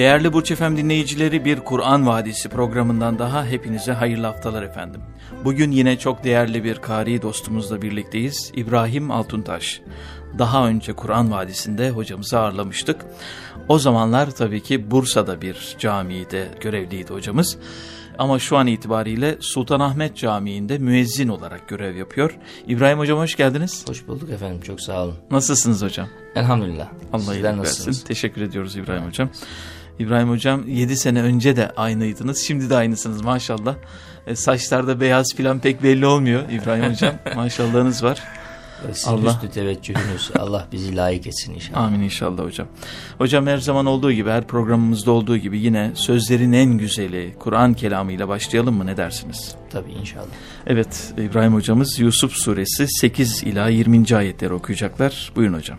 Değerli Burç Efem dinleyicileri bir Kur'an Vadisi programından daha hepinize hayırlı haftalar efendim. Bugün yine çok değerli bir kari dostumuzla birlikteyiz. İbrahim Altuntaş. Daha önce Kur'an Vadisi'nde hocamızı ağırlamıştık. O zamanlar tabii ki Bursa'da bir camide görevliydi hocamız. Ama şu an itibariyle Sultanahmet Camii'nde müezzin olarak görev yapıyor. İbrahim Hocam hoş geldiniz. Hoş bulduk efendim çok sağ olun. Nasılsınız hocam? Elhamdülillah. Allah iyilik versin. Teşekkür ediyoruz İbrahim Hocam. İbrahim Hocam 7 sene önce de aynıydınız. Şimdi de aynısınız maşallah. E, saçlarda beyaz falan pek belli olmuyor İbrahim Hocam. Maşallahınız var. Sizin Allah. üstü teveccühünüz. Allah bizi layık etsin inşallah. Amin inşallah hocam. Hocam her zaman olduğu gibi her programımızda olduğu gibi yine sözlerin en güzeli Kur'an kelamıyla başlayalım mı ne dersiniz? Tabii inşallah. Evet İbrahim hocamız Yusuf suresi 8 ila 20. ayetleri okuyacaklar. Buyurun hocam.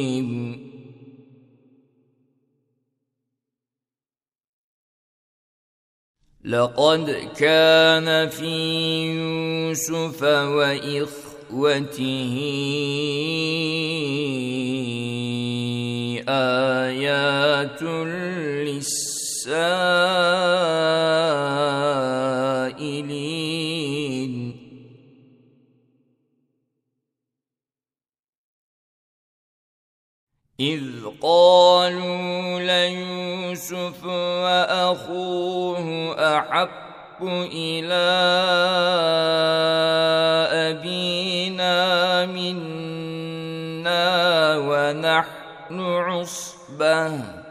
لقد كان في يوسف وإخوته آيات للسائلين. إذ قالوا ليوسف وأخوه أحب إلى أبينا منا ونحن عصبة.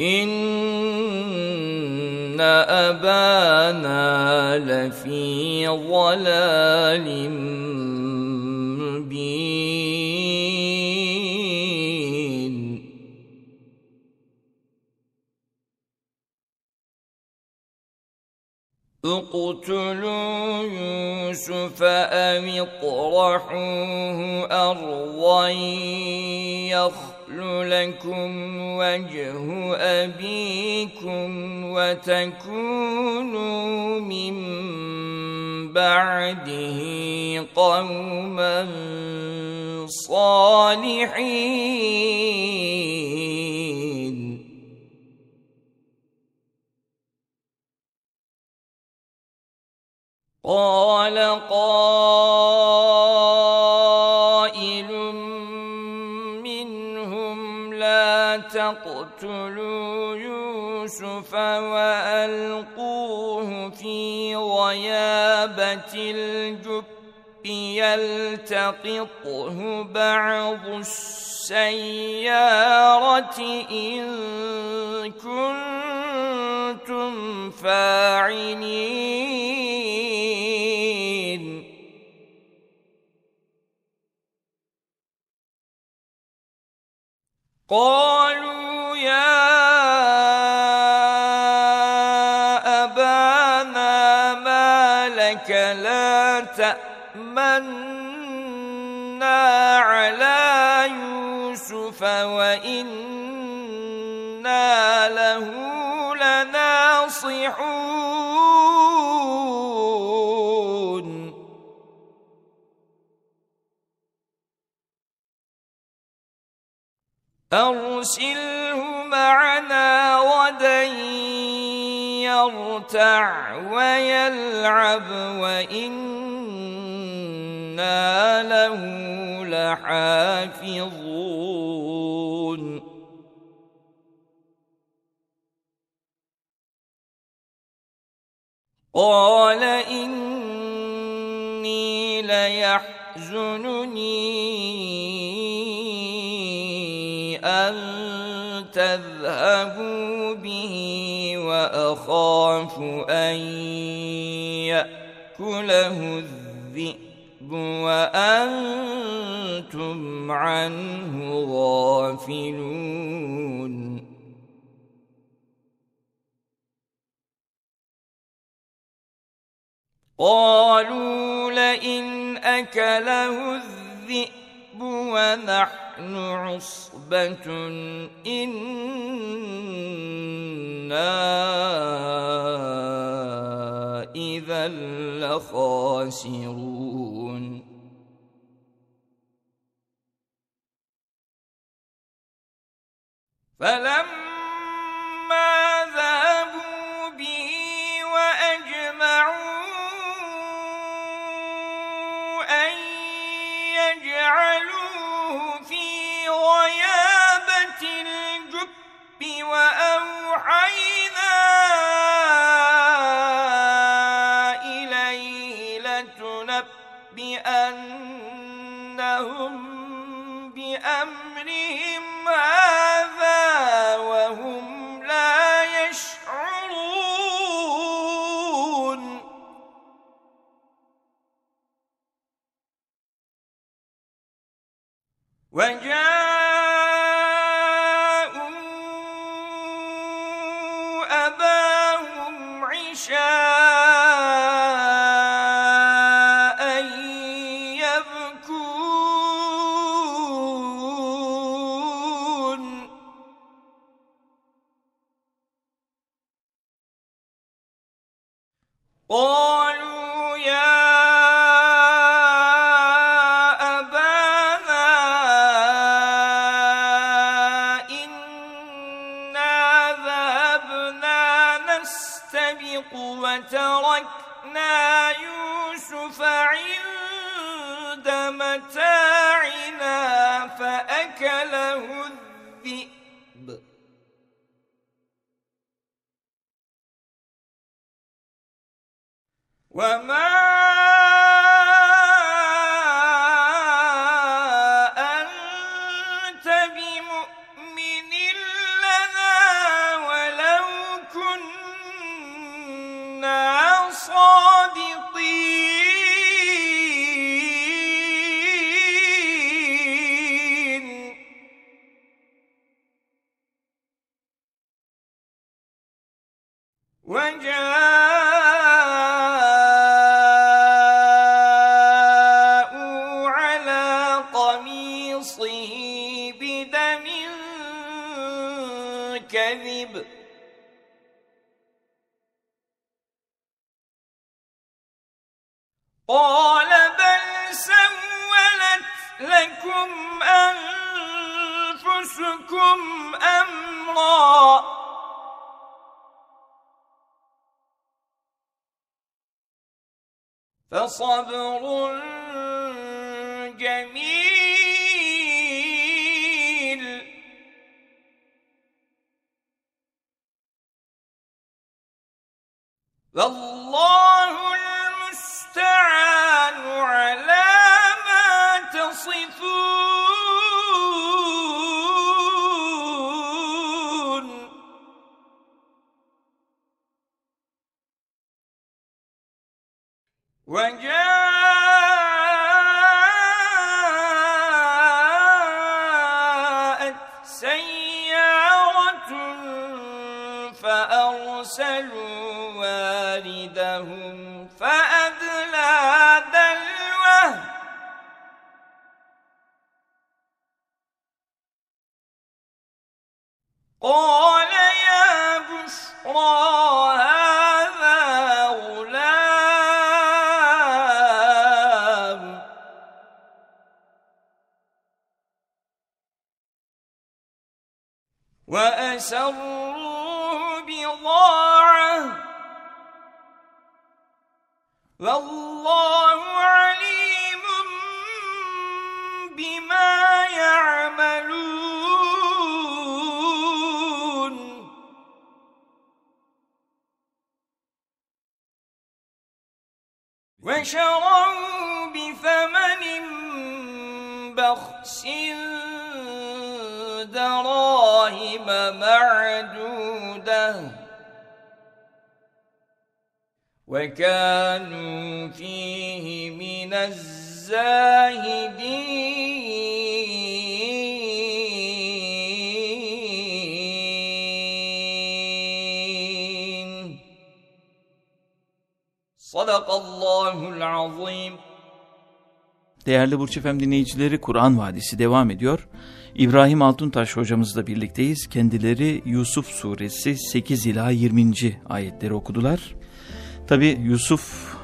إن أبانا لفي ضلال مبين. اقتلوا يوسف أم اطرحوه أرضا يخل لكم وجه أبيكم وتكونوا من بعده قوما صالحين. قال قائل اقتلوا يوسف وألقوه في غيابة الجب يلتقطه بعض السيارة إن كنتم فاعلين. قال إنا على يوسف وإنا له لناصحون أرسله معنا غدا يرتع ويلعب وإنا له لحافظون قال إني ليحزنني أن تذهبوا به وأخاف أن يأكله الذئب وأنتم عنه غافلون. قالوا لئن أكله الذئب ونحن عصبة إنا إذا لخاسرون. فلما when you قال بل سولت لكم أنفسكم أمرا. فصبر جميل. والله المستعان على ما تصفون. قال يا هذا غلام. وأسروه بضاعة. والله عليم بما بثمن بخس دراهم معدودة وكانوا فيه من الزاهدين Sadakallahu'l-azim. Değerli Burç Efem dinleyicileri Kur'an Vadisi devam ediyor. İbrahim Altuntaş hocamızla birlikteyiz. Kendileri Yusuf suresi 8 ila 20. ayetleri okudular. Tabi Yusuf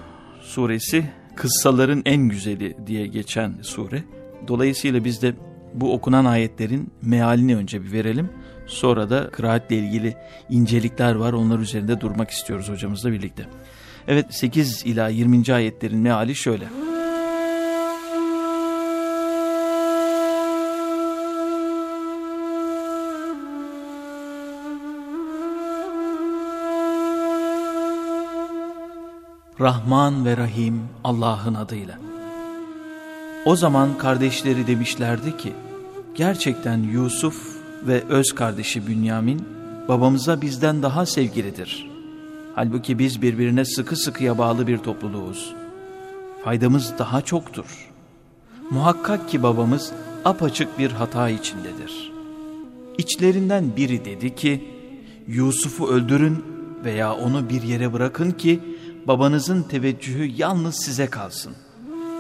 suresi kıssaların en güzeli diye geçen sure. Dolayısıyla biz de bu okunan ayetlerin mealini önce bir verelim. Sonra da kıraatle ilgili incelikler var. Onlar üzerinde durmak istiyoruz hocamızla birlikte. Evet 8 ila 20. ayetlerin meali şöyle. Rahman ve Rahim Allah'ın adıyla. O zaman kardeşleri demişlerdi ki, gerçekten Yusuf ve öz kardeşi Bünyamin babamıza bizden daha sevgilidir. Halbuki biz birbirine sıkı sıkıya bağlı bir topluluğuz. Faydamız daha çoktur. Muhakkak ki babamız apaçık bir hata içindedir. İçlerinden biri dedi ki, Yusuf'u öldürün veya onu bir yere bırakın ki, babanızın teveccühü yalnız size kalsın.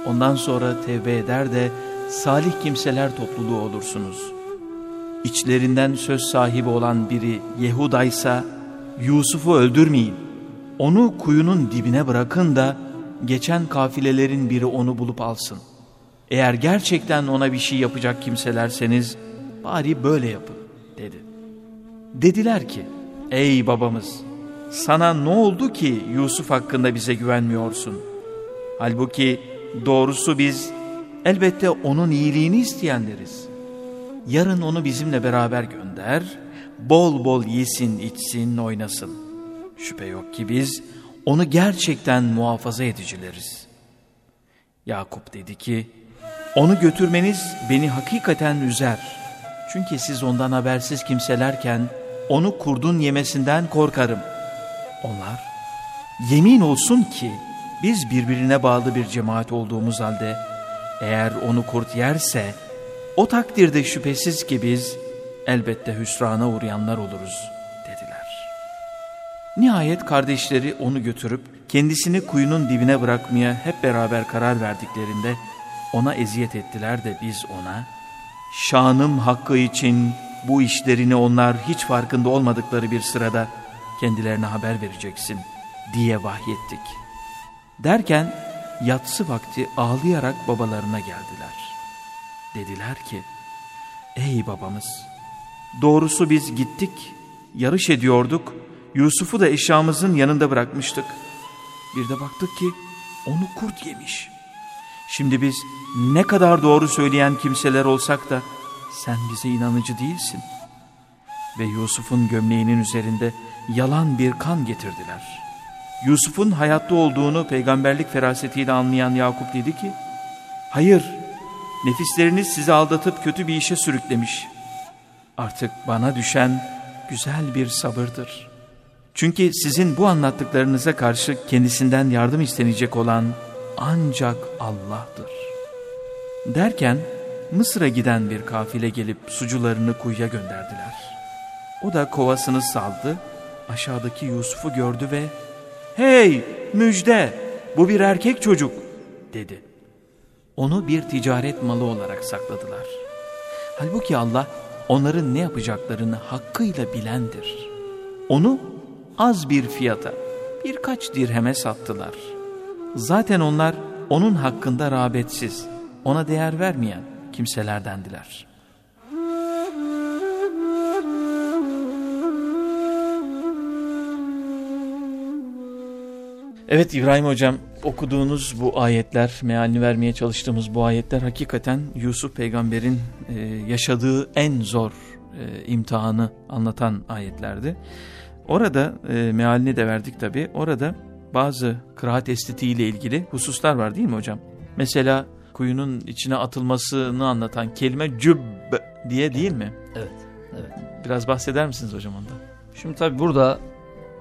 Ondan sonra tevbe eder de salih kimseler topluluğu olursunuz. İçlerinden söz sahibi olan biri Yehuda ise Yusuf'u öldürmeyin. Onu kuyunun dibine bırakın da geçen kafilelerin biri onu bulup alsın. Eğer gerçekten ona bir şey yapacak kimselerseniz bari böyle yapın dedi. Dediler ki ey babamız sana ne oldu ki Yusuf hakkında bize güvenmiyorsun? Halbuki doğrusu biz elbette onun iyiliğini isteyenleriz. Yarın onu bizimle beraber gönder, bol bol yesin, içsin, oynasın. Şüphe yok ki biz onu gerçekten muhafaza edicileriz. Yakup dedi ki, onu götürmeniz beni hakikaten üzer. Çünkü siz ondan habersiz kimselerken onu kurdun yemesinden korkarım.'' Onlar, yemin olsun ki biz birbirine bağlı bir cemaat olduğumuz halde eğer onu kurt yerse o takdirde şüphesiz ki biz elbette hüsrana uğrayanlar oluruz. Nihayet kardeşleri onu götürüp kendisini kuyunun dibine bırakmaya hep beraber karar verdiklerinde ona eziyet ettiler de biz ona şanım hakkı için bu işlerini onlar hiç farkında olmadıkları bir sırada kendilerine haber vereceksin diye vahyettik. Derken yatsı vakti ağlayarak babalarına geldiler. Dediler ki, ey babamız doğrusu biz gittik, yarış ediyorduk, Yusuf'u da eşyamızın yanında bırakmıştık. Bir de baktık ki onu kurt yemiş. Şimdi biz ne kadar doğru söyleyen kimseler olsak da sen bize inanıcı değilsin. Ve Yusuf'un gömleğinin üzerinde yalan bir kan getirdiler. Yusuf'un hayatta olduğunu peygamberlik ferasetiyle anlayan Yakup dedi ki, Hayır, nefisleriniz sizi aldatıp kötü bir işe sürüklemiş. Artık bana düşen güzel bir sabırdır. Çünkü sizin bu anlattıklarınıza karşı kendisinden yardım istenecek olan ancak Allah'tır. Derken Mısır'a giden bir kafile gelip sucularını kuyuya gönderdiler. O da kovasını saldı aşağıdaki Yusuf'u gördü ve ''Hey müjde bu bir erkek çocuk'' dedi. Onu bir ticaret malı olarak sakladılar. Halbuki Allah onların ne yapacaklarını hakkıyla bilendir. Onu az bir fiyata birkaç dirheme sattılar. Zaten onlar onun hakkında rağbetsiz, ona değer vermeyen kimselerdendiler.'' Evet İbrahim Hocam okuduğunuz bu ayetler, mealini vermeye çalıştığımız bu ayetler hakikaten Yusuf peygamberin e, yaşadığı en zor e, imtihanı anlatan ayetlerdi. Orada e, mealini de verdik tabi. Orada bazı kıraat estetiğiyle ilgili hususlar var değil mi hocam? Mesela kuyunun içine atılmasını anlatan kelime cübb diye değil mi? Evet. evet. Biraz bahseder misiniz hocam ondan? Şimdi tabi burada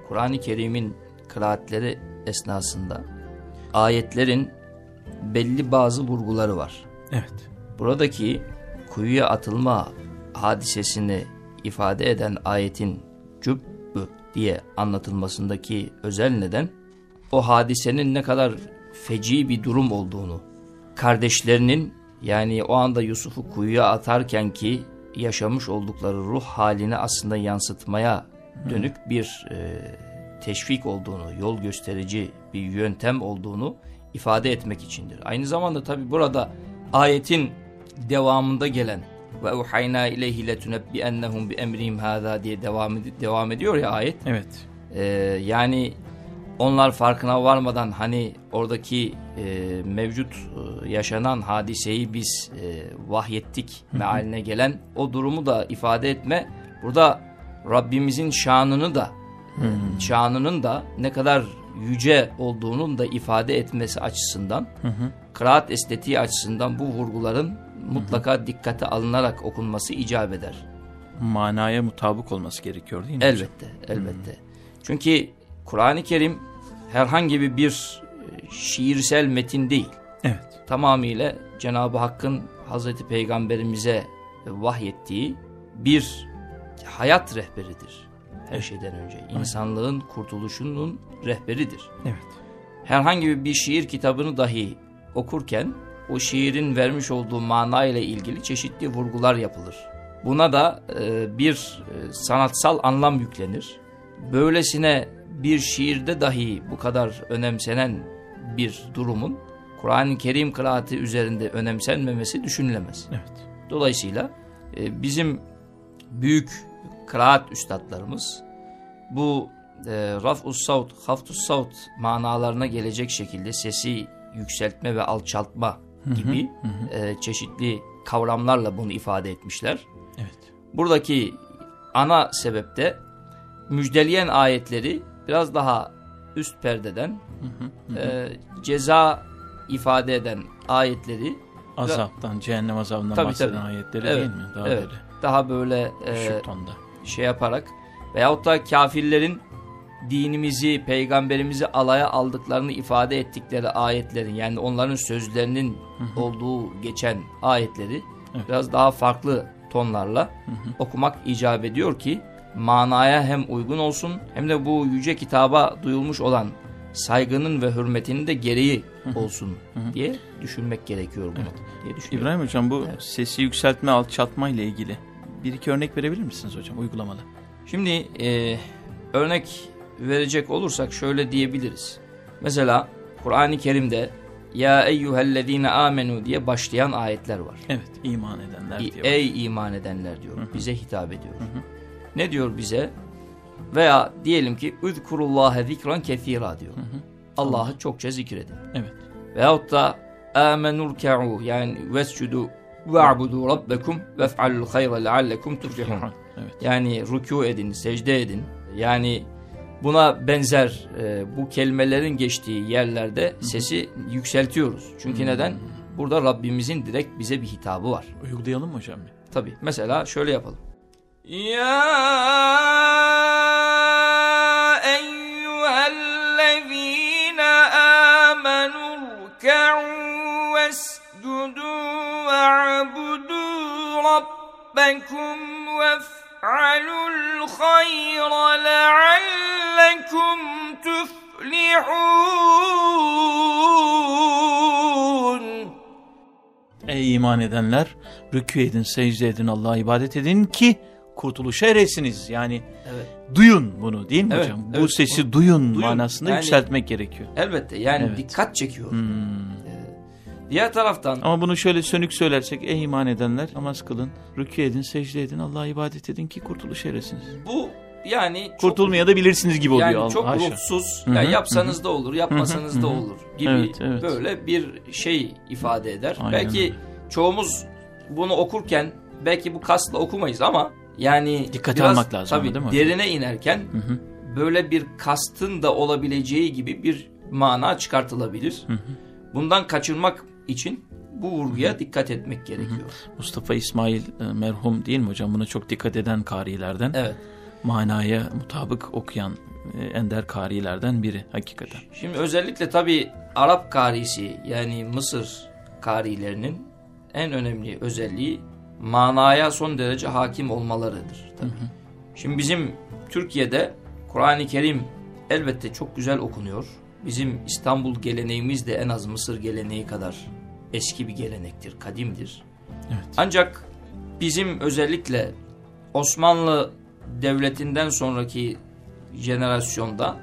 Kur'an-ı Kerim'in kıraatleri esnasında ayetlerin belli bazı vurguları var. Evet. Buradaki kuyuya atılma hadisesini ifade eden ayetin cübbü diye anlatılmasındaki özel neden o hadisenin ne kadar feci bir durum olduğunu, kardeşlerinin yani o anda Yusuf'u kuyuya atarken ki yaşamış oldukları ruh halini aslında yansıtmaya dönük bir e, teşvik olduğunu, yol gösterici bir yöntem olduğunu ifade etmek içindir. Aynı zamanda tabi burada ayetin devamında gelen ve uhayna ileyhi letunebbi ennehum bi emrihim hâzâ diye devam, devam ediyor ya ayet. Evet. Ee, yani onlar farkına varmadan hani oradaki e, mevcut e, yaşanan hadiseyi biz e, vahyettik mealine gelen o durumu da ifade etme. Burada Rabbimizin şanını da hmm. şanının da ne kadar yüce olduğunun da ifade etmesi açısından hı hı. kıraat estetiği açısından bu vurguların mutlaka dikkate alınarak okunması icap eder. Manaya mutabık olması gerekiyor değil mi? Elbette, hocam? elbette. Hı. Çünkü Kur'an-ı Kerim herhangi bir e, şiirsel metin değil. Evet. Tamamıyla Cenab-ı Hakk'ın Hazreti Peygamberimize vahyettiği bir hayat rehberidir. Her şeyden önce. insanlığın kurtuluşunun rehberidir. Evet. Herhangi bir şiir kitabını dahi okurken o şiirin vermiş olduğu mana ile ilgili çeşitli vurgular yapılır. Buna da e, bir e, sanatsal anlam yüklenir. Böylesine bir şiirde dahi bu kadar önemsenen bir durumun Kur'an-ı Kerim kıraati üzerinde önemsenmemesi düşünülemez. Evet. Dolayısıyla e, bizim büyük kıraat üstadlarımız bu e, raf'us savt, haftus savt manalarına gelecek şekilde sesi yükseltme ve alçaltma gibi hı hı. E, çeşitli kavramlarla bunu ifade etmişler. Evet. Buradaki ana sebep de müjdeleyen ayetleri biraz daha üst perdeden hı hı hı. E, ceza ifade eden ayetleri azaptan, cehennem azabından tabii, bahseden tabii. ayetleri evet, değil mi? Daha evet. böyle. Daha böyle e, şey yaparak veyahut da kafirlerin dinimizi, peygamberimizi alaya aldıklarını ifade ettikleri ayetlerin yani onların sözlerinin hı hı. olduğu geçen ayetleri evet. biraz daha farklı tonlarla hı hı. okumak icap ediyor ki manaya hem uygun olsun hem de bu yüce kitaba duyulmuş olan saygının ve hürmetinin de gereği olsun hı hı. diye düşünmek gerekiyor bunu evet. diye düşünüyorum. İbrahim Hocam bu evet. sesi yükseltme alçaltma ile ilgili bir iki örnek verebilir misiniz hocam uygulamalı? Şimdi e, örnek verecek olursak şöyle diyebiliriz. Mesela Kur'an-ı Kerim'de ya eyyühellezine amenu diye başlayan ayetler var. Evet iman edenler diyor. Ey iman edenler diyor. Hı -hı. Bize hitap ediyor. Hı -hı. Ne diyor bize? Veya diyelim ki üzkurullâhe zikran kethîrâ diyor. Allah'ı çokça zikredin. Evet. Veyahut da âmenurke'û yani vescudu ve'budu rabbekum vef'alul hayra leallekum tuflihun. Evet. Yani rükû edin, secde edin. Yani buna benzer e, bu kelimelerin geçtiği yerlerde sesi yükseltiyoruz. Çünkü hmm. neden? Burada Rabbimizin direkt bize bir hitabı var. Uygulayalım mı hocam? Tabii. Mesela şöyle yapalım. Ya eyyühellezine amenu rka'u vescudu ve'abudu rabbekum hayra leallekum tuflihun Ey iman edenler rükû edin, secde edin, Allah'a ibadet edin ki kurtuluşa eresiniz. Yani evet. duyun bunu değil mi evet, hocam? Bu evet, sesi bu, duyun, duyun manasında yani, yükseltmek gerekiyor. Elbette yani evet. dikkat çekiyor. Hmm. Diğer taraftan... Ama bunu şöyle sönük söylersek ey iman edenler namaz kılın, rükû edin, secde edin, Allah'a ibadet edin ki kurtuluşa eresiniz. Bu yani çok, Kurtulmaya da bilirsiniz gibi oluyor. yani çok Haşa. ruhsuz. Hı hı, Yani yapsanız da olur, yapmasanız hı da olur gibi Evet, evet. böyle bir şey ifade eder. Aynen belki çoğumuz bunu okurken belki bu kasla okumayız ama yani Dikkate biraz almak lazım tabii değil mi derine inerken Hı hı. böyle bir kastın da olabileceği gibi bir mana çıkartılabilir. Hı hı. Bundan kaçınmak için bu vurguya dikkat etmek gerekiyor. Mustafa İsmail e, merhum değil mi hocam? Buna çok dikkat eden karilerden. Evet. Manaya mutabık okuyan e, ender karilerden biri hakikaten. Şimdi özellikle tabii Arap karisi yani Mısır karilerinin en önemli özelliği manaya son derece hakim olmalarıdır. Tabii. Şimdi bizim Türkiye'de Kur'an-ı Kerim elbette çok güzel okunuyor. Bizim İstanbul geleneğimiz de en az Mısır geleneği kadar eski bir gelenektir, kadimdir. Evet. Ancak bizim özellikle Osmanlı Devleti'nden sonraki jenerasyonda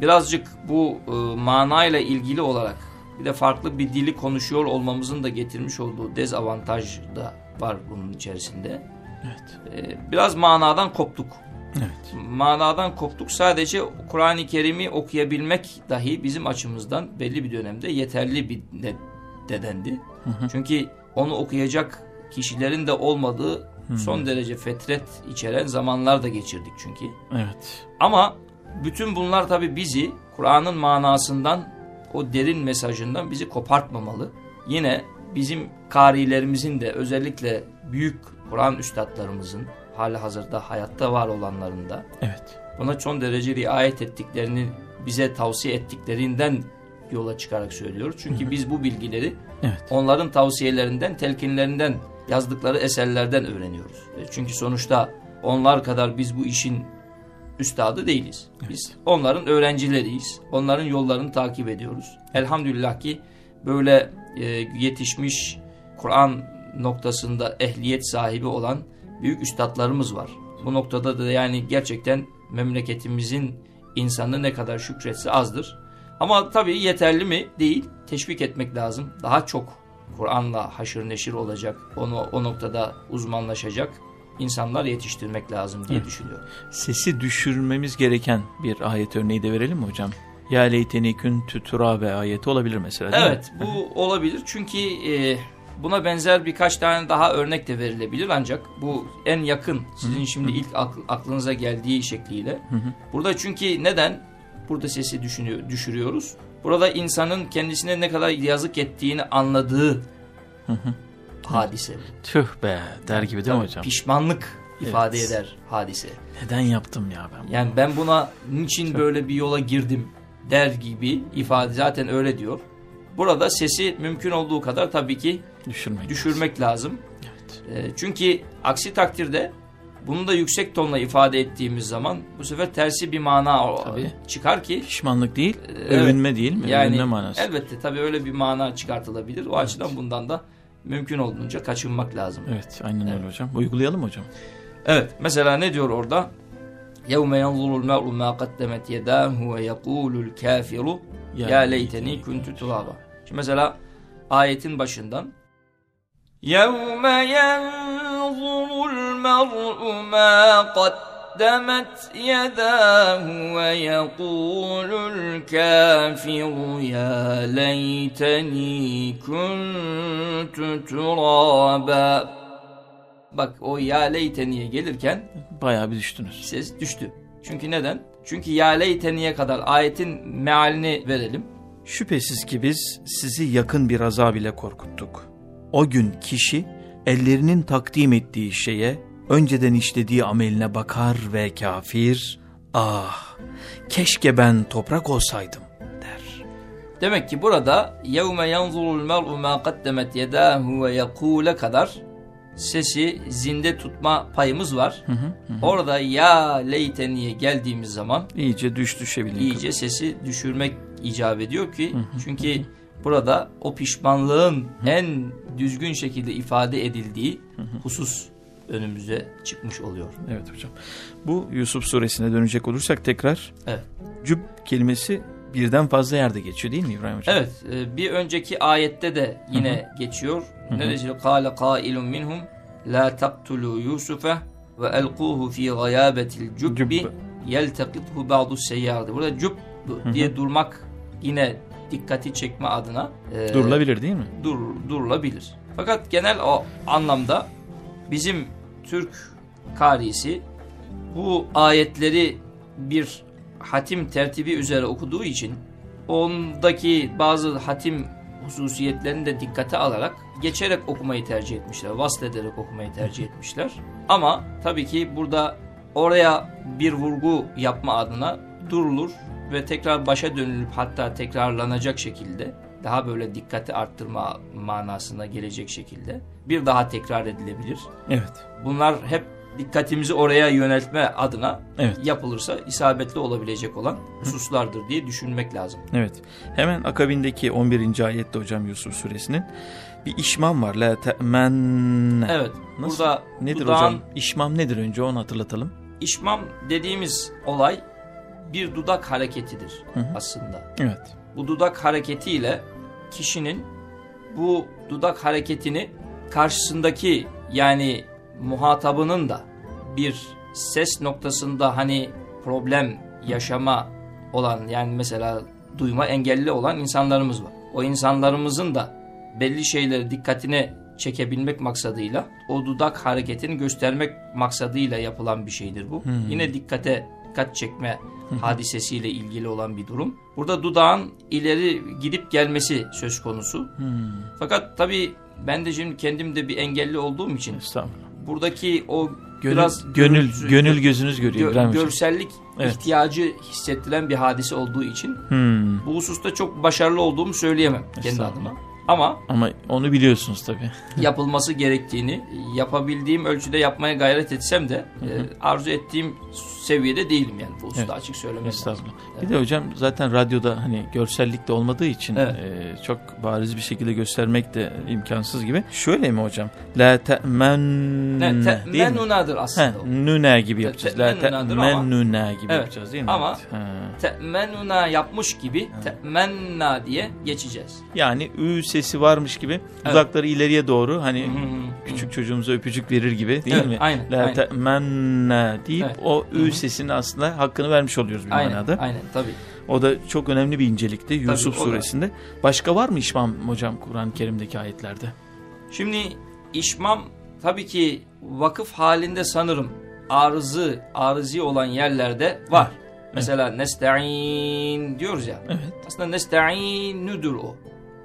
birazcık bu e, manayla ilgili olarak bir de farklı bir dili konuşuyor olmamızın da getirmiş olduğu dezavantaj da var bunun içerisinde. Evet. E, biraz manadan koptuk. Evet. Manadan koptuk. Sadece Kur'an-ı Kerim'i okuyabilmek dahi bizim açımızdan belli bir dönemde yeterli bir ne- nedendi. Çünkü onu okuyacak kişilerin de olmadığı son derece fetret içeren zamanlar da geçirdik çünkü. Evet. Ama bütün bunlar tabi bizi Kur'an'ın manasından, o derin mesajından bizi kopartmamalı. Yine bizim karilerimizin de özellikle büyük Kur'an üstadlarımızın hali hazırda hayatta var olanların da Evet. buna son derece riayet ettiklerini bize tavsiye ettiklerinden yola çıkarak söylüyoruz. Çünkü biz bu bilgileri Evet. onların tavsiyelerinden, telkinlerinden, yazdıkları eserlerden öğreniyoruz. E, Çünkü sonuçta onlar kadar biz bu işin üstadı değiliz. Biz onların öğrencileriyiz. Onların yollarını takip ediyoruz. Elhamdülillah ki böyle e, yetişmiş Kur'an noktasında ehliyet sahibi olan büyük üstadlarımız var. Bu noktada da yani gerçekten memleketimizin insanı ne kadar şükretse azdır. Ama tabii yeterli mi? Değil. Teşvik etmek lazım. Daha çok Kur'an'la haşır neşir olacak, onu o noktada uzmanlaşacak insanlar yetiştirmek lazım diye düşünüyorum. Sesi düşürmemiz gereken bir ayet örneği de verelim mi hocam? Ya leyteni küntü turabe ayeti olabilir mesela değil Evet mi? bu olabilir çünkü e, buna benzer birkaç tane daha örnek de verilebilir ancak bu en yakın sizin şimdi ilk akl- aklınıza geldiği şekliyle. Burada çünkü neden burada sesi düşünüyor, düşürüyoruz? Burada insanın kendisine ne kadar yazık ettiğini anladığı hadise. Tüh be der gibi değil mi hocam? Pişmanlık ifade Evet. eder hadise. Neden yaptım ya ben bunu? Yani ben buna niçin böyle bir yola girdim der gibi ifade zaten öyle diyor. Burada sesi mümkün olduğu kadar tabii ki Düşürmek. düşürmek lazım. Evet. E, çünkü aksi takdirde bunu da yüksek tonla ifade ettiğimiz zaman bu sefer tersi bir mana o- Tabii. çıkar ki Pişmanlık değil, Evet. övünme değil mi? yani övünme manası. elbette tabii öyle bir mana çıkartılabilir. O açıdan bundan da mümkün olduğunca kaçınmak lazım. Evet, aynen öyle Evet. hocam. Uygulayalım hocam. Evet mesela ne diyor orada? يَوْمَ يَنْظُرُ الْمَرْءُ مَا قَدَّمَتْ يَدَاهُ وَيَقُولُ الْكَافِرُ Ya يَا لَيْتَنِي كُنْتُ تُرَابًا Şimdi mesela ayetin başından يوم ينظر المرء ما قدمت يداه ويقول الكافر يا ليتني كنت ترابا bak o ya leyteniye gelirken Bayağı bir düştünüz. ses düştü. Çünkü neden? Çünkü ya leyteniye kadar ayetin mealini verelim. Şüphesiz ki biz sizi yakın bir azab ile korkuttuk. O gün kişi ellerinin takdim ettiği şeye, önceden işlediği ameline bakar ve kafir, ah keşke ben toprak olsaydım der. Demek ki burada yanzurul mer'u ma kaddemet yedahu ve yekule kadar sesi zinde tutma payımız var. Orada ya leyteniye geldiğimiz zaman İyice düş düşebildiğin iyice sesi düşürmek icap ediyor ki çünkü burada o pişmanlığın en düzgün şekilde ifade edildiği husus önümüze çıkmış oluyor. Evet hocam. Bu Yusuf suresine dönecek olursak tekrar Evet. cüb kelimesi birden fazla yerde geçiyor değil mi İbrahim hocam? Evet, e, bir önceki ayette de yine geçiyor. Neresi kâle kâilun minhum la taqtulu Yusufe ve elquhu fi gayabetil cubbi Cübb. yeltekithu ba'du seyyardı. Burada cübb diye durmak yine dikkati çekme adına e, Durulabilir değil mi? dur, durulabilir. Fakat genel o anlamda bizim Türk karisi bu ayetleri bir hatim tertibi üzere okuduğu için ondaki bazı hatim hususiyetlerini de dikkate alarak geçerek okumayı tercih etmişler. Vaslederek okumayı tercih etmişler. Ama tabii ki burada oraya bir vurgu yapma adına durulur ve tekrar başa dönülüp hatta tekrarlanacak şekilde daha böyle dikkati arttırma manasına gelecek şekilde bir daha tekrar edilebilir. Evet. Bunlar hep dikkatimizi oraya yöneltme adına Evet. yapılırsa isabetli olabilecek olan hususlardır diye düşünmek lazım. Evet. Hemen akabindeki 11. ayette hocam Yusuf suresinin bir işmam var. La te'menne. Evet. Nasıl? Burada Nedir dudağın hocam? İşmam nedir önce onu hatırlatalım. işmam dediğimiz olay bir dudak hareketidir Hı hı. aslında. Evet. Bu dudak hareketiyle kişinin bu dudak hareketini karşısındaki yani muhatabının da bir ses noktasında hani problem yaşama olan yani mesela duyma engelli olan insanlarımız var. O insanlarımızın da belli şeyleri dikkatine çekebilmek maksadıyla o dudak hareketini göstermek maksadıyla yapılan bir şeydir bu. Hmm. Yine dikkate dikkat çekme hadisesiyle ilgili olan bir durum. Burada dudağın ileri gidip gelmesi söz konusu. Hmm. Fakat tabii ben de şimdi kendim de bir engelli olduğum için buradaki o Gönül, biraz gönül, görüntü- gönül gözünüz görüyor gö- görsellik Evet. ihtiyacı hissettiren bir hadise olduğu için Hmm. bu hususta çok başarılı olduğumu söyleyemem kendi adıma. Ama Ama onu biliyorsunuz tabii. yapılması gerektiğini yapabildiğim ölçüde yapmaya gayret etsem de e, arzu ettiğim seviyede değilim yani bu hususta Evet. açık söylemek lazım. Estağfurullah. Bir de hocam zaten radyoda hani görsellik de olmadığı için Evet. e, çok bariz bir şekilde göstermek de imkansız gibi. Şöyle mi hocam? La te'menne Ne, değil mi? He, aslında o. nüne gibi yapacağız. La te'mennunadır ama- te'mennuna gibi Evet. yapacağız değil mi? Ama- Evet. Yapmış gibi te'menna diye geçeceğiz. Yani ü sesi varmış gibi dudakları ileriye doğru hani hı. küçük çocuğumuza öpücük verir gibi değil Evet, mi? aynen, La aynen. te'menne deyip Evet. o ü. Sesinin aslında hakkını vermiş oluyoruz bir Aynen, manada. aynen tabii. O da çok önemli bir incelikti Yusuf da. suresinde. Başka var mı İşmam hocam Kur'an-ı Kerim'deki ayetlerde? Şimdi işmam tabii ki vakıf halinde sanırım arızı, arızi olan yerlerde var. Mesela nesta'in diyoruz ya. Evet. Aslında nesta'inüdür o.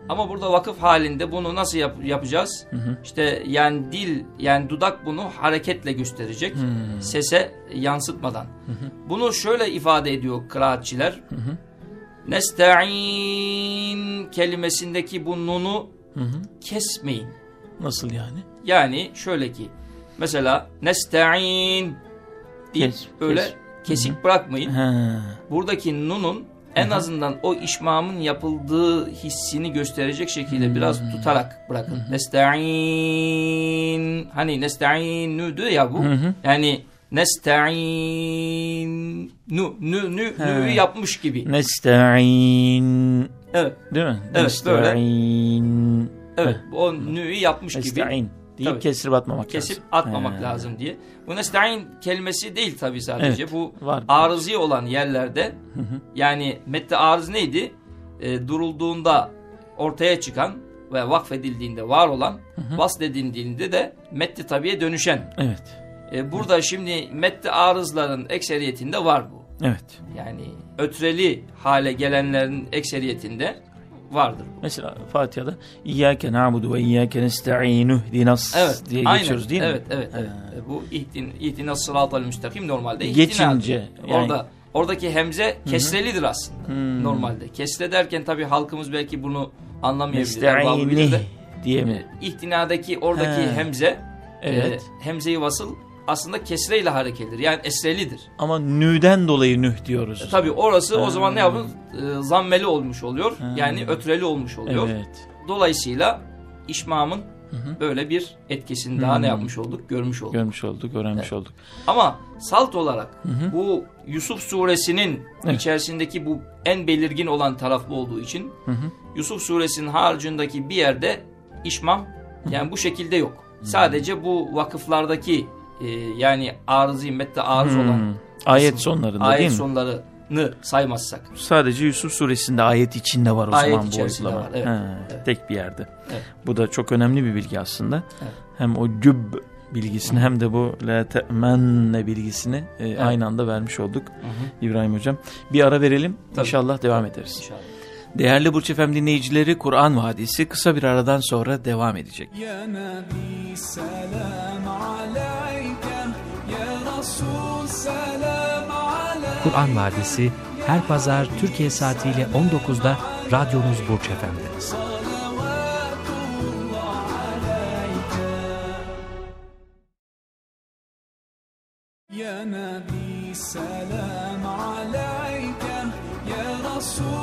Ama burada vakıf halinde bunu nasıl yap- yapacağız? hı. İşte yani dil, yani dudak bunu hareketle gösterecek. Hmm. Sese yansıtmadan. Bunu şöyle ifade ediyor kıraatçiler. Nesta'in kelimesindeki bu nunu Hı hı. kesmeyin. Nasıl yani? Yani şöyle ki mesela nesta'in deyip Kes- böyle kes. kesik bırakmayın. Ha. Buradaki nunun en azından o işmamın yapıldığı hissini gösterecek şekilde biraz tutarak bırakın. Nesta'in hani nesta'in nüdü ya bu. Hı hı. Yani nesta'in nu nü nü He. nü'yü yapmış gibi. Nesta'in Evet. değil mi? Evet, böyle. Nesta'in Evet. O nü'yü yapmış gibi. Deyip Tabii. kesirip atmamak Kesip lazım. atmamak He. lazım diye. Bu nesta'in kelimesi değil tabi sadece. Evet, Bu var. arızi olan yerlerde yani mette arız neydi? E, durulduğunda ortaya çıkan ve vakfedildiğinde var olan vasledildiğinde de metti tabiye dönüşen. Evet. E, burada şimdi metti arızların ekseriyetinde var bu. Evet. Yani ötreli hale gelenlerin ekseriyetinde vardır bu. Mesela Fatiha'da İyyâke na'budu ve İyyâke nesta'inu dinas Evet. diye aynen. geçiyoruz değil evet, mi? Evet, evet. Ha. E, Bu ihtin, ihtinas sıratal müstakim normalde Geçince, yani- Orada oradaki hemze kesrelidir aslında Hmm. normalde. Kesre derken tabii halkımız belki bunu anlamayabilir. diye mi? E, İhtinadaki oradaki He. hemze Evet. e, hemze-i vasıl aslında kesreyle hareketlidir. Yani esrelidir. Ama nüden dolayı nüh diyoruz. E, tabii orası o Ha. zaman ne yapın? E, zammeli olmuş oluyor. Ha. Yani ötreli olmuş oluyor. Evet. Dolayısıyla işmamın böyle bir etkisini daha ne yapmış olduk? Görmüş olduk. Görmüş olduk, öğrenmiş olduk. Ama salt olarak bu Yusuf suresinin Evet. içerisindeki bu en belirgin olan taraflı olduğu için Yusuf suresinin haricindeki bir yerde işmam yani bu şekilde yok. Sadece bu vakıflardaki e, yani arızı mette arız olan Hmm. Ayet sonlarında ayet değil mi? sonlarını saymazsak. Sadece Yusuf suresinde ayet içinde var o Ayet zaman bu uygulama. var, evet, Ha, evet. Tek bir yerde. Evet. Bu da çok önemli bir bilgi aslında. Evet. Hem o cüb bilgisini hem de bu la te'menne bilgisini e, aynı anda vermiş olduk İbrahim Hocam. Bir ara verelim Tabii. inşallah devam ederiz. İnşallah. Değerli Burç Efem dinleyicileri Kur'an Vadisi kısa bir aradan sonra devam edecek. Ya Nabi selam aleyke. Kur'an Vadisi her pazar Türkiye saatiyle 19'da radyonuz Burç Efem'de. Ya Nabi selam aleyke, ya Resul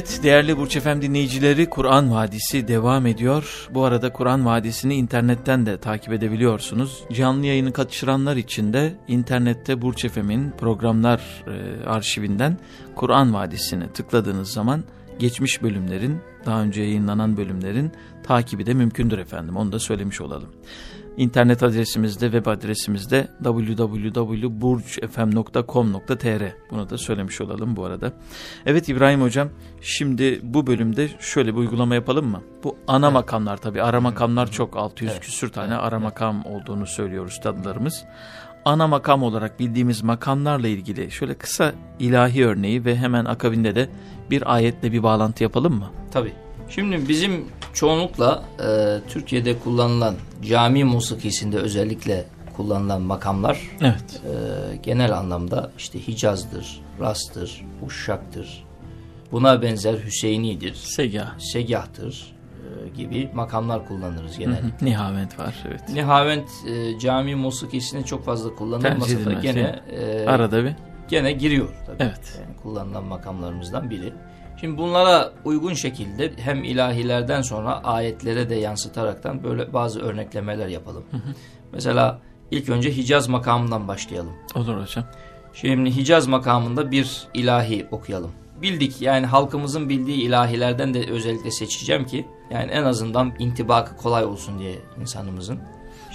Evet değerli Burç Efem dinleyicileri Kur'an Vadisi devam ediyor. Bu arada Kur'an Vadisi'ni internetten de takip edebiliyorsunuz. Canlı yayını kaçıranlar için de internette Burç Efem'in programlar e, arşivinden Kur'an Vadisi'ni tıkladığınız zaman geçmiş bölümlerin, daha önce yayınlanan bölümlerin takibi de mümkündür efendim. Onu da söylemiş olalım. İnternet adresimizde, web adresimizde www.burcfm.com.tr Bunu da söylemiş olalım bu arada. Evet İbrahim Hocam, şimdi bu bölümde şöyle bir uygulama yapalım mı? Bu ana makamlar tabii, ara makamlar çok 600 Evet. küsür tane ara makam olduğunu söylüyor üstadlarımız. Ana makam olarak bildiğimiz makamlarla ilgili şöyle kısa ilahi örneği ve hemen akabinde de bir ayetle bir bağlantı yapalım mı? Tabii. Şimdi bizim çoğunlukla e, Türkiye'de kullanılan cami musikisinde özellikle kullanılan makamlar Evet. e, genel anlamda işte Hicaz'dır, Ras'tır, Uşşak'tır. Buna benzer Hüseyini'dir, Segah. Segah'tır e, gibi makamlar kullanırız genellikle. Nihavent var evet. Nihavent e, cami musikisinde çok fazla kullanılmasa da gene e, Arada bir. gene giriyor tabii. Evet. Yani kullanılan makamlarımızdan biri. Şimdi bunlara uygun şekilde hem ilahilerden sonra ayetlere de yansıtaraktan böyle bazı örneklemeler yapalım. Mesela ilk önce Hicaz makamından başlayalım. Olur hocam. Şimdi Hicaz makamında bir ilahi okuyalım. Bildik yani halkımızın bildiği ilahilerden de özellikle seçeceğim ki yani en azından intibakı kolay olsun diye insanımızın.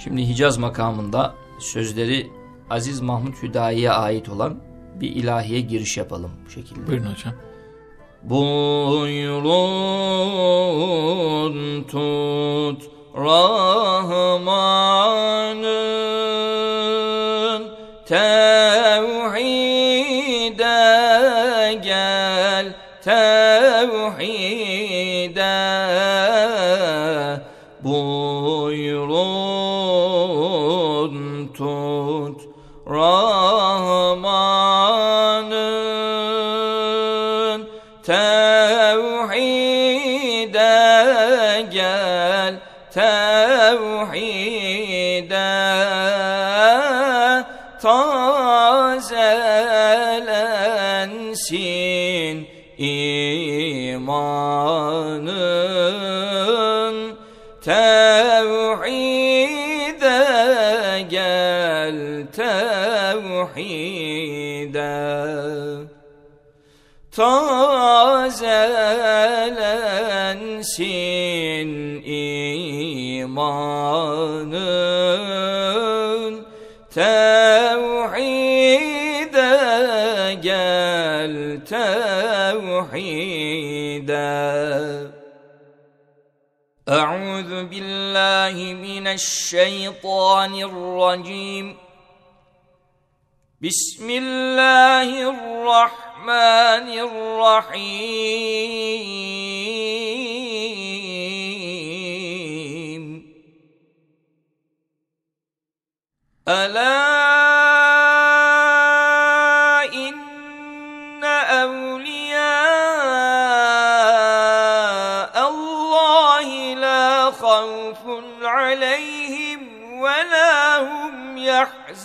Şimdi Hicaz makamında sözleri Aziz Mahmut Hüdayi'ye ait olan bir ilahiye giriş yapalım bu şekilde. Buyurun hocam. Buyurun tut Rahman'ın tazelensin imanın tevhide gel tevhide. Tazelensin imanın tevhide أعوذ بالله من الشيطان الرجيم. بسم الله الرحمن الرحيم. ألا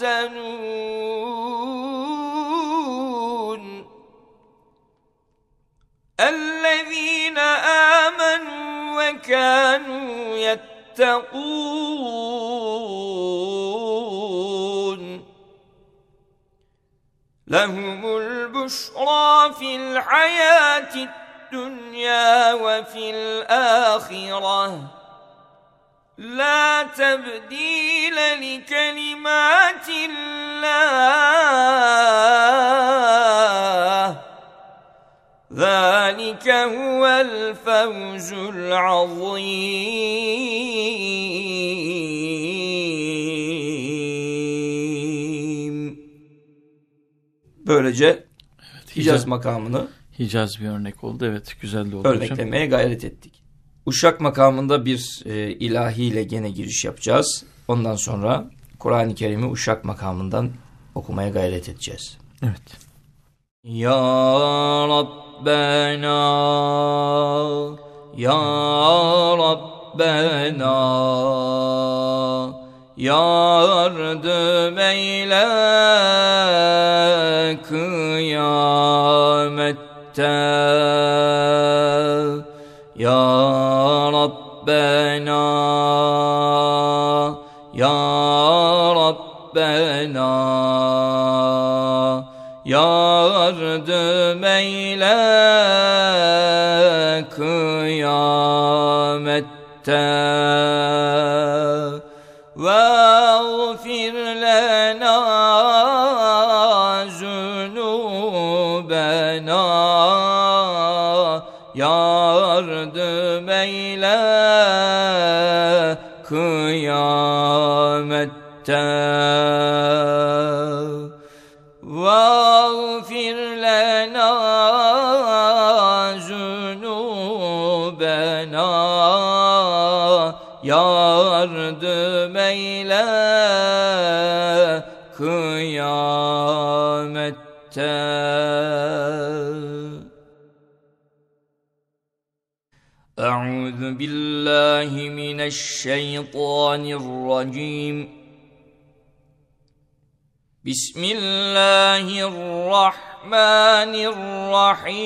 يحزنون. الذين آمنوا وكانوا يتقون. لهم البشرى في الحياة الدنيا وفي الآخرة. لا تبديل لكلمات الله ذلك هو الفوز العظيم Böylece Hicaz Hicaz, makamını Hicaz bir örnek oldu. Evet güzel de oldu hocam. örneklemeye gayret ettik. Uşak makamında bir e, ilahiyle gene giriş yapacağız. Ondan sonra Kur'an-ı Kerim'i Uşak makamından okumaya gayret edeceğiz. Evet. Ya Rabbena Ya Rabbena Yardım eyle kıyamette Rabbena Ya Rabbena Yardım eyle kıyamette. Veğfir lena zunubena Yardım eyle kıyamette واغفر لنا ذنوبنا yardım eyle kıyamette أعوذ بالله من الشيطان الرجيم. بسم الله الرحمن الرحيم.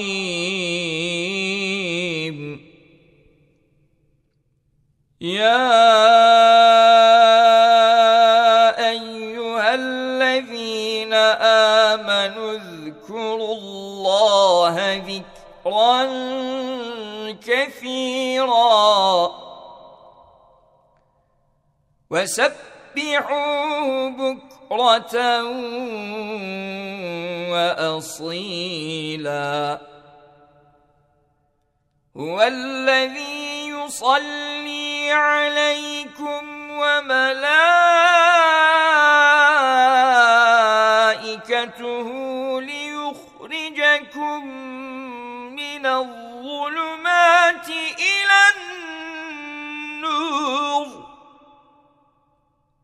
يا أيها الذين آمنوا اذكروا الله ذكرا كثيرا. وسبحوه بكرة وأصيلا. هو الذي يصلي عليكم وملائكته ليخرجكم من الظلمات إلى النور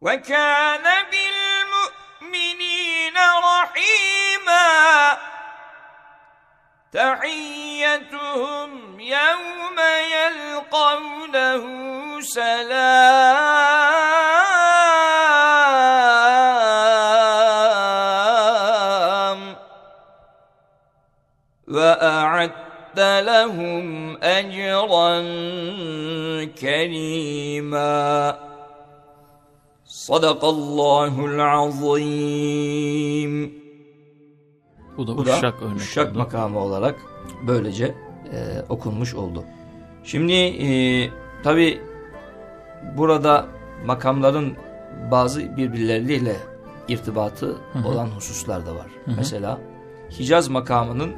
وكان بالمؤمنين رحيما تحيتهم يوم يلقونه سلام وأعد لهم أجرا كريما صدق الله العظيم Bu da Bu da uşak örnek Uşak oldu. makamı olarak böylece e, okunmuş oldu. Şimdi e, tabi burada makamların bazı birbirleriyle irtibatı hı. olan hususlar da var. hı. Mesela Hicaz makamının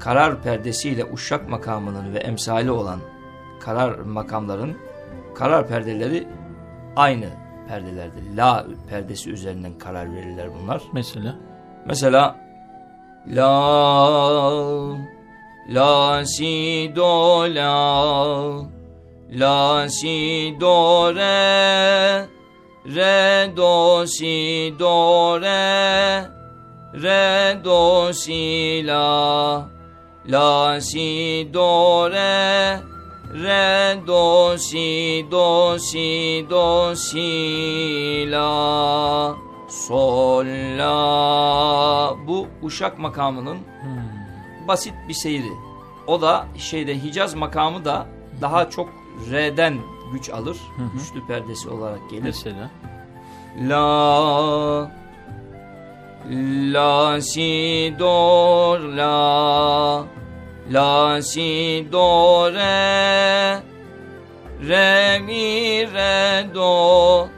karar perdesiyle Uşak makamının ve emsali olan karar makamların karar perdeleri aynı perdelerdir. La perdesi üzerinden karar verirler bunlar. Mesela Mesela La La si do la La si do re Re do si do re Re do si la La si do re re do si do si do si la sol la Bu uşak makamının basit bir seyri. O da şeyde Hicaz makamı da daha çok re'den güç alır. Güçlü perdesi olarak gelir. Mesela. La La si do la La si do re Re mi re do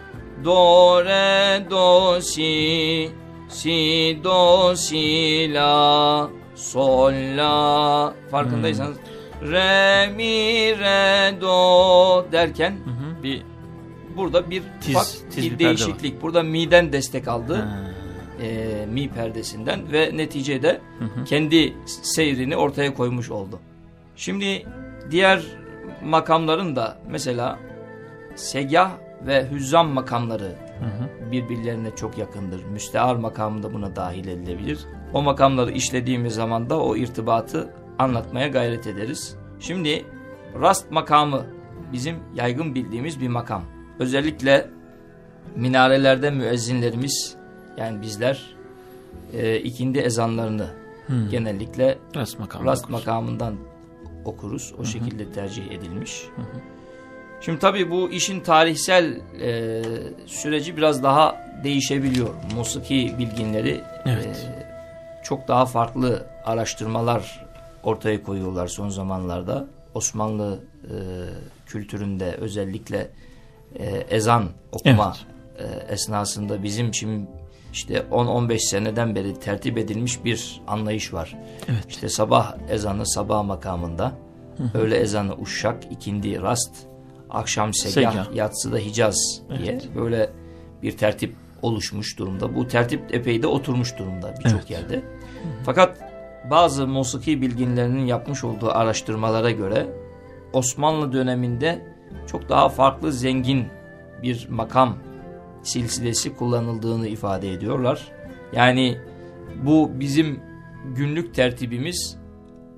Do re do si Si do si la Sol la Farkındaysanız re mi re do derken Bir burada bir Tiz- ufak tiz bir değişiklik. Burada mi'den destek aldı. Ha. E, mi perdesinden ve neticede kendi seyrini ortaya koymuş oldu. Şimdi diğer makamların da mesela segah ve hüzzam makamları birbirlerine çok yakındır. Müstear makamı da buna dahil edilebilir. O makamları işlediğimiz zaman da o irtibatı anlatmaya gayret ederiz. Şimdi rast makamı bizim yaygın bildiğimiz bir makam. Özellikle minarelerde müezzinlerimiz yani bizler e, ikindi ezanlarını genellikle Rast makamı. rast makamından okuruz. O şekilde tercih edilmiş. Şimdi tabii bu işin tarihsel e, süreci biraz daha değişebiliyor. Musiki bilginleri Evet. e, çok daha farklı araştırmalar ortaya koyuyorlar son zamanlarda. Osmanlı e, kültüründe özellikle e, ezan okuma e, esnasında bizim şimdi işte 10-15 seneden beri tertip edilmiş bir anlayış var. Evet. İşte sabah ezanı sabah makamında, öğle ezanı uşak, ikindi rast, akşam segah, Segah. yatsıda hicaz diye Evet. böyle bir tertip oluşmuş durumda. Bu tertip epey de oturmuş durumda birçok Evet. yerde. Fakat bazı musiki bilginlerinin yapmış olduğu araştırmalara göre Osmanlı döneminde çok daha farklı zengin bir makam silsilesi kullanıldığını ifade ediyorlar. Yani bu bizim günlük tertibimiz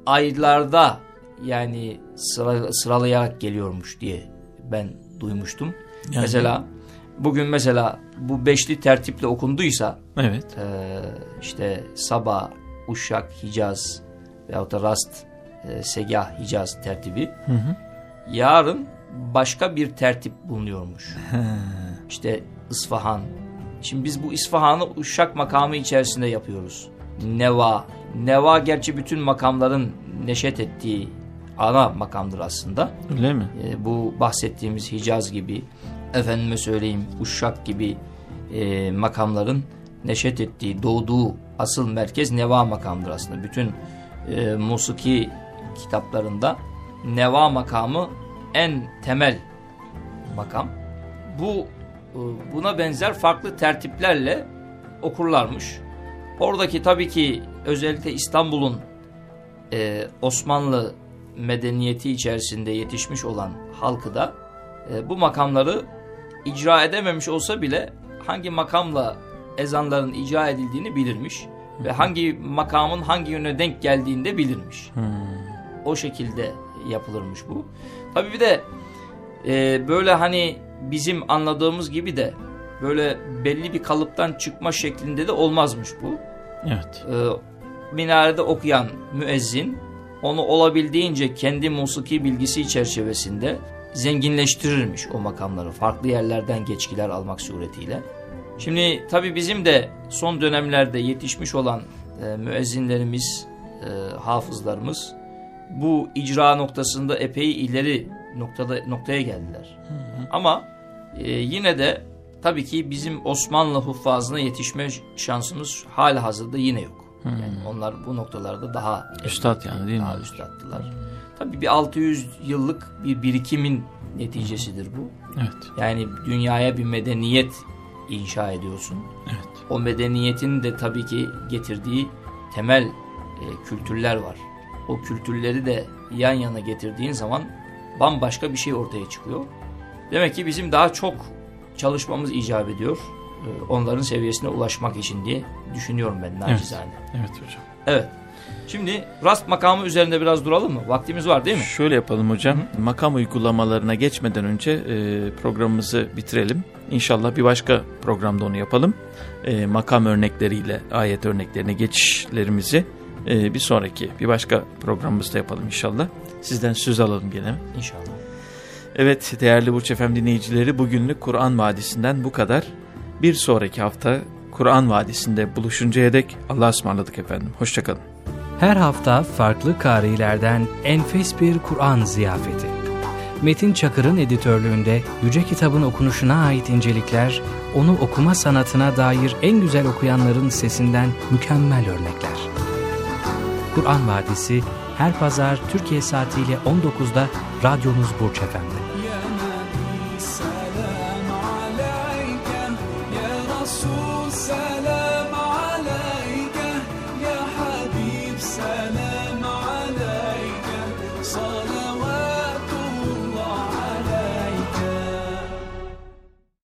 aylarda yani sıra, sıralayarak geliyormuş diye ben duymuştum. Yani- Mesela bugün mesela bu beşli tertiple okunduysa Evet. e, işte Sabah, Uşak, Hicaz veyahut da Rast, e, Segah, Hicaz tertibi yarın başka bir tertip bulunuyormuş. İşte İsfahan. Şimdi biz bu İsfahan'ı Uşak makamı içerisinde yapıyoruz. Neva. Neva gerçi bütün makamların neşet ettiği ana makamdır aslında. Öyle mi? E, bu bahsettiğimiz Hicaz gibi, efendime söyleyeyim Uşak gibi e, makamların neşet ettiği, doğduğu asıl merkez Neva makamdır aslında. Bütün e, musiki kitaplarında Neva makamı en temel makam. Bu buna benzer farklı tertiplerle okurlarmış. Oradaki tabii ki özellikle İstanbul'un e, Osmanlı medeniyeti içerisinde yetişmiş olan halkı da e, bu makamları icra edememiş olsa bile hangi makamla ezanların icra edildiğini bilirmiş ve hangi makamın hangi yöne denk geldiğini de bilirmiş. O şekilde yapılırmış bu. Tabii bir de e, böyle hani bizim anladığımız gibi de böyle belli bir kalıptan çıkma şeklinde de olmazmış bu Evet. e, minarede okuyan müezzin onu olabildiğince kendi musiki bilgisi çerçevesinde zenginleştirirmiş o makamları. Farklı yerlerden geçkiler almak suretiyle. Şimdi tabi bizim de son dönemlerde yetişmiş olan e, müezzinlerimiz, e, hafızlarımız bu icra noktasında epey ileri noktada noktaya geldiler. Ama e, yine de tabii ki bizim Osmanlı huffazına yetişme şansımız hala hazırda yine yok. Yani onlar bu noktalarda daha Üstad yani değil mi? daha üstaddılar. Tabii bir 600 yıllık bir birikimin neticesidir bu. Evet. Yani dünyaya bir medeniyet inşa ediyorsun. Evet. O medeniyetin de tabii ki getirdiği temel e, kültürler var. O kültürleri de yan yana getirdiğin zaman bambaşka bir şey ortaya çıkıyor. Demek ki bizim daha çok çalışmamız icap ediyor. e, onların seviyesine ulaşmak için diye düşünüyorum ben nacizane. Evet hocam. Evet. Şimdi rast makamı üzerinde biraz duralım mı? Vaktimiz var değil mi? Şöyle yapalım hocam. Makam uygulamalarına geçmeden önce e, programımızı bitirelim. İnşallah bir başka programda onu yapalım. E, makam örnekleriyle ayet örneklerine geçişlerimizi e, bir sonraki bir başka programımızda yapalım inşallah. Sizden söz alalım gene. İnşallah. Evet değerli Burç Efem dinleyicileri bugünlük Kur'an Vadisi'nden bu kadar. Bir sonraki hafta Kur'an Vadisi'nde buluşuncaya dek Allah'a ısmarladık efendim. Hoşçakalın. Her hafta farklı karilerden enfes bir Kur'an ziyafeti. Metin Çakır'ın editörlüğünde Yüce Kitabın okunuşuna ait incelikler, onu okuma sanatına dair en güzel okuyanların sesinden mükemmel örnekler. Kur'an Vadisi her pazar Türkiye saatiyle 19'da radyonuz Burç Efendi.